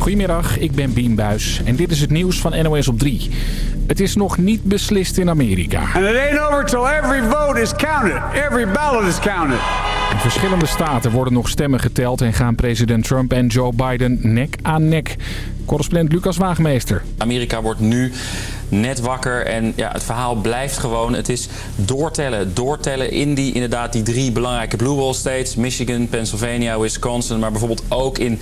Goedemiddag, ik ben Bien Buis en dit is het nieuws van NOS op 3. Het is nog niet beslist in Amerika. And it ain't over till every vote is counted. Every ballot is counted. In verschillende staten worden nog stemmen geteld en gaan president Trump en Joe Biden nek aan nek. Correspondent Lucas Waagmeester. Amerika wordt nu net wakker en ja, het verhaal blijft gewoon. Het is doortellen, doortellen in die, inderdaad die drie belangrijke Blue Wall States. Michigan, Pennsylvania, Wisconsin, maar bijvoorbeeld ook in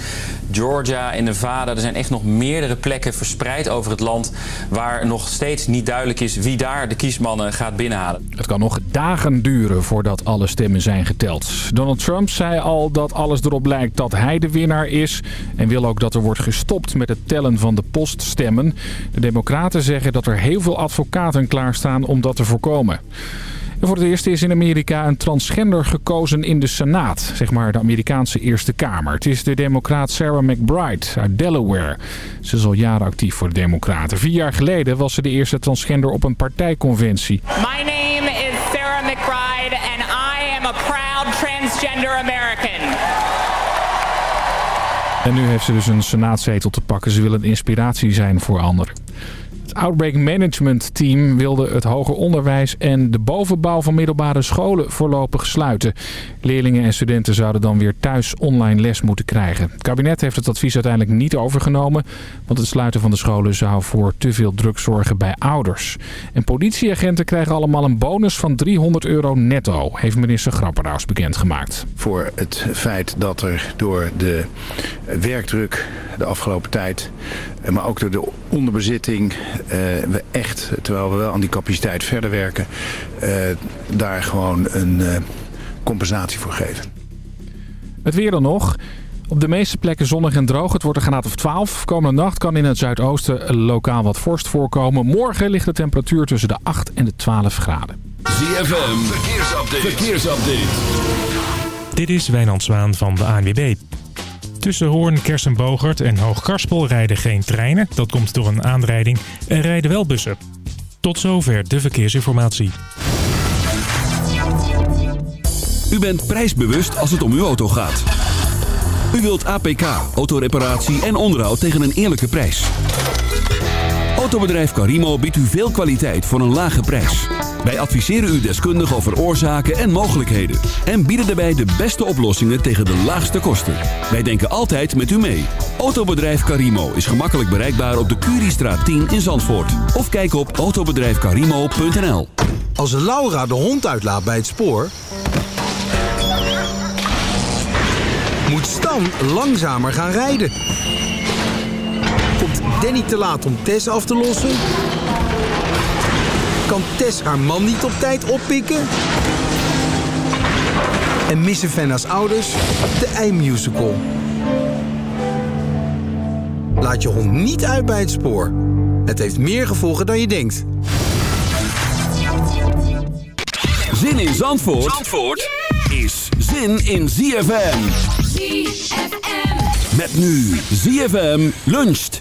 Georgia, in Nevada. Er zijn echt nog meerdere plekken verspreid over het land waar nog steeds niet duidelijk is wie daar de kiesmannen gaat binnenhalen. Het kan nog dagen duren voordat alle stemmen zijn geteld. Donald Trump zei al dat alles erop lijkt dat hij de winnaar is en wil ook dat er wordt gestopt met het tellen van de poststemmen. De democraten zeggen dat er heel veel advocaten klaarstaan om dat te voorkomen. En voor het eerst is in Amerika een transgender gekozen in de Senaat, zeg maar de Amerikaanse Eerste Kamer. Het is de democraat Sarah McBride uit Delaware. Ze is al jaren actief voor de democraten. Vier jaar geleden was ze de eerste transgender op een partijconventie. My name is Sarah McBride and I am a proud transgender American. En nu heeft ze dus een senaatzetel te pakken. Ze wil een inspiratie zijn voor anderen. Outbreak Management Team wilde het hoger onderwijs en de bovenbouw van middelbare scholen voorlopig sluiten. Leerlingen en studenten zouden dan weer thuis online les moeten krijgen. Het kabinet heeft het advies uiteindelijk niet overgenomen, want het sluiten van de scholen zou voor te veel druk zorgen bij ouders. En politieagenten krijgen allemaal een bonus van 300 euro netto, heeft minister Grapperhaus bekendgemaakt. Voor het feit dat er door de werkdruk de afgelopen tijd, maar ook door de onderbezitting, we echt, terwijl we wel aan die capaciteit verder werken, daar gewoon een compensatie voor geven. Het weer dan nog. Op de meeste plekken zonnig en droog. Het wordt een graad of 12. Komende nacht kan in het zuidoosten lokaal wat vorst voorkomen. Morgen ligt de temperatuur tussen de 8 en de 12 graden. ZFM, verkeersupdate. verkeersupdate. Dit is Wijnand Zwaan van de ANWB. Tussen Hoorn, Kersenbogert en Hoogkarspel rijden geen treinen. Dat komt door een aanrijding. Er rijden wel bussen. Tot zover de verkeersinformatie. U bent prijsbewust als het om uw auto gaat. U wilt APK, autoreparatie en onderhoud tegen een eerlijke prijs. Autobedrijf Carimo biedt u veel kwaliteit voor een lage prijs. Wij adviseren u deskundig over oorzaken en mogelijkheden. En bieden daarbij de beste oplossingen tegen de laagste kosten. Wij denken altijd met u mee. Autobedrijf Carimo is gemakkelijk bereikbaar op de Curiestraat 10 in Zandvoort. Of kijk op autobedrijfcarimo.nl Als Laura de hond uitlaat bij het spoor... moet Stan langzamer gaan rijden. Komt Danny te laat om Tess af te lossen? Kan Tess haar man niet op tijd oppikken? En missen Fenna's ouders de eindmusical? Laat je hond niet uit bij het spoor. Het heeft meer gevolgen dan je denkt. Zin in Zandvoort, Zandvoort is zin in ZFM. ZFM. Met nu ZFM luncht.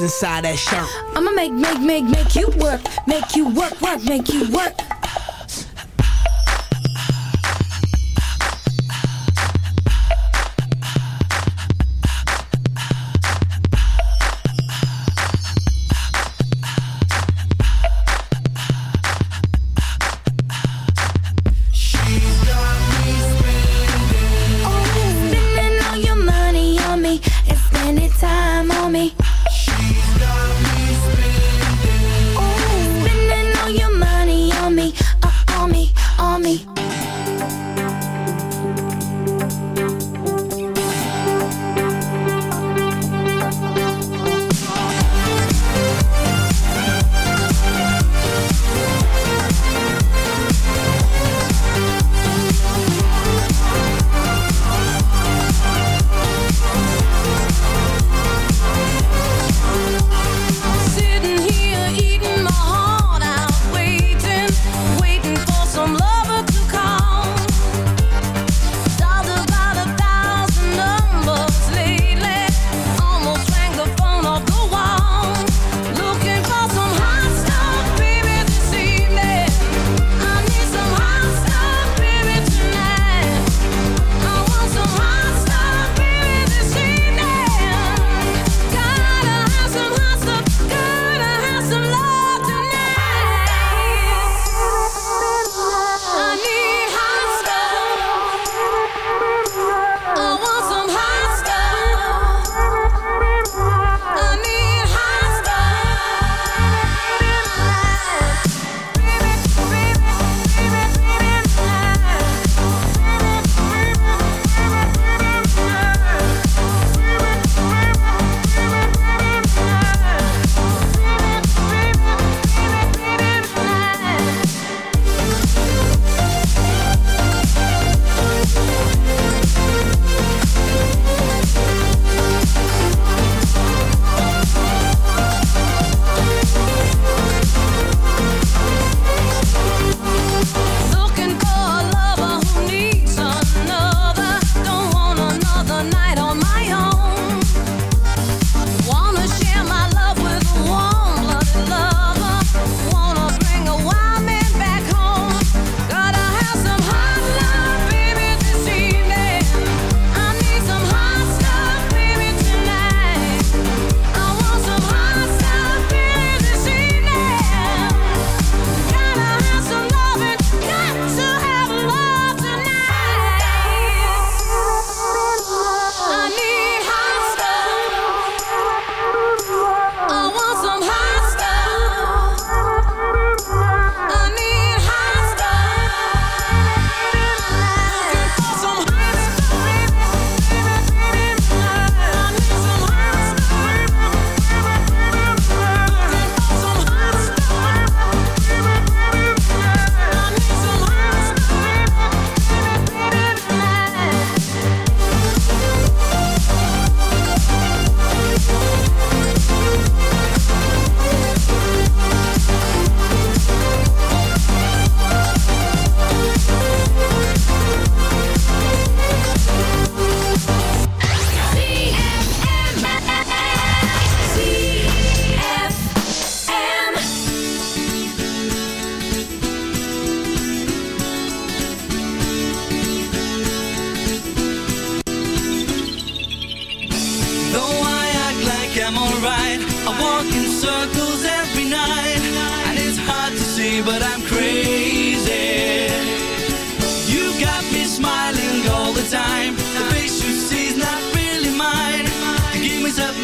what's inside that shirt. I'ma make, make, make, make you work. Make you work, work, make you work. me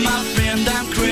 my friend, I'm crazy.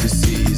to see.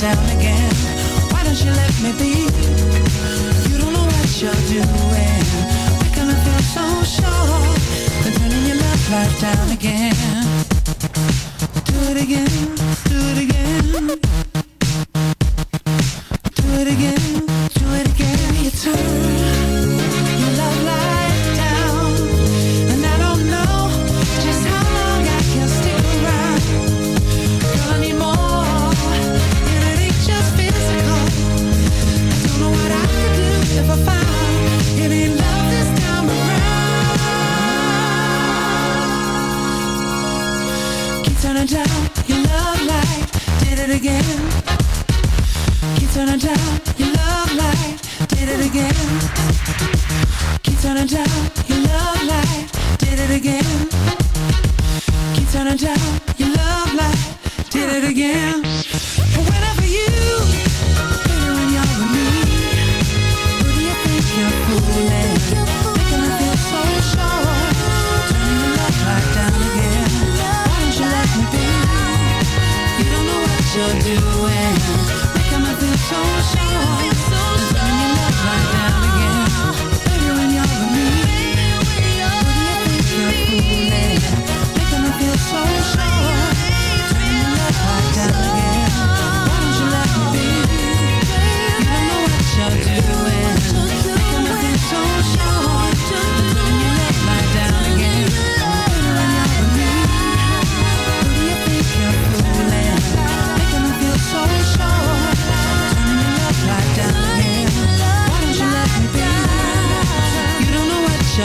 down again. Why don't you let me be? You don't know what you're doing. Why can I feel so sure? They're turning your love right down again. Do it again, do it again.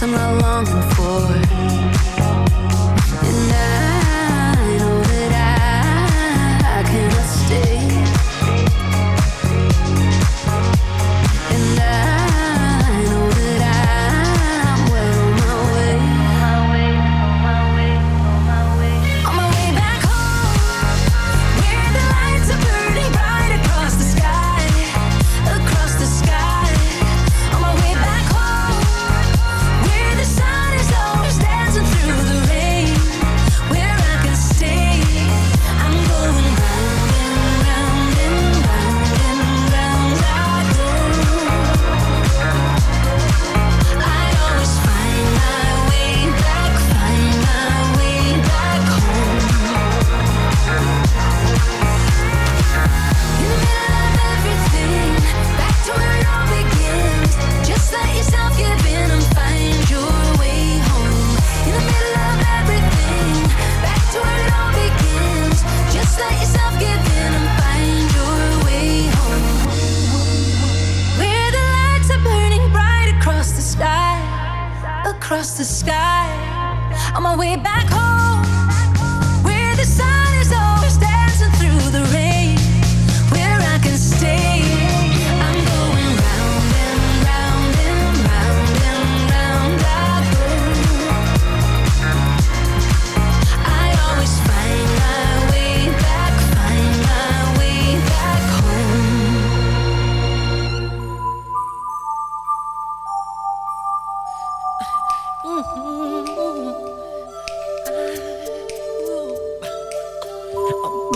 something I'm longing for.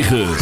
9.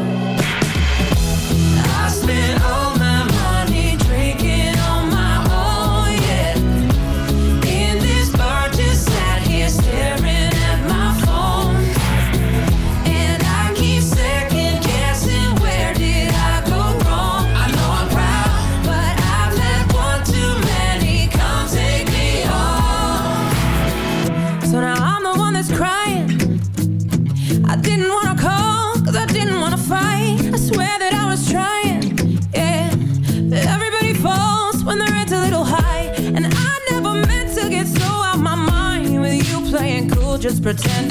pretend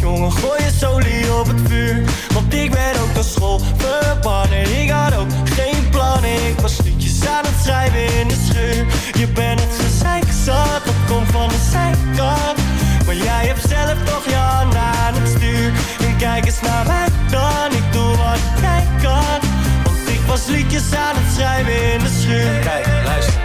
jongen, gooi je solie op het vuur. Want ik ben ook naar school verbannen Ik had ook geen plannen Ik was liedjes aan het schrijven in de schuur. Je bent het gezeik zat, dat komt van de zijkant. Maar jij hebt zelf toch je aan het stuur. En kijk eens naar mij dan, ik doe wat jij kan. Want ik was liedjes aan het schrijven in de schuur. Kijk, luister.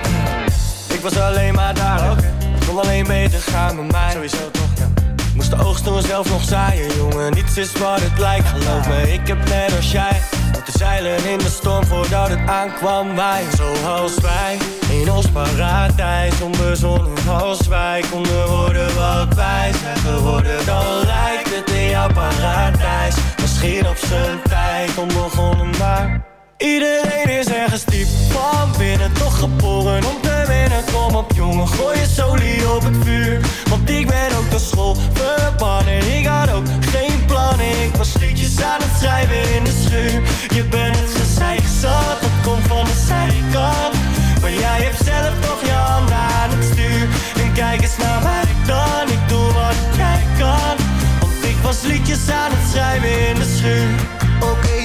Ik was alleen maar daar Kon alleen gaan met mij. Sowieso toch, ja. Moest de oogst toen zelf nog zaaien, jongen. Niets is wat het lijkt, geloof me. Ik heb net als jij Moeten zeilen in de storm voordat het aankwam wij Zoals wij in ons paradijs Onbezonnen als wij konden worden wat wij zijn geworden Dan lijkt het in jouw paradijs. Misschien op zijn tijd onbegonnen maar Iedereen is ergens diep van binnen Toch geboren om te winnen. Kom op jongen, gooi je solie op het vuur. Want ik ben ook naar school verbannen Ik had ook geen plannen Ik was liedjes aan het schrijven in de schuur. Je bent het gezeik zat Dat komt van de zijkant. Maar jij hebt zelf toch je handen aan het stuur. En kijk eens naar mij dan Ik doe wat jij kan. Want ik was liedjes aan het schrijven in de schuur. Oké, ik vier,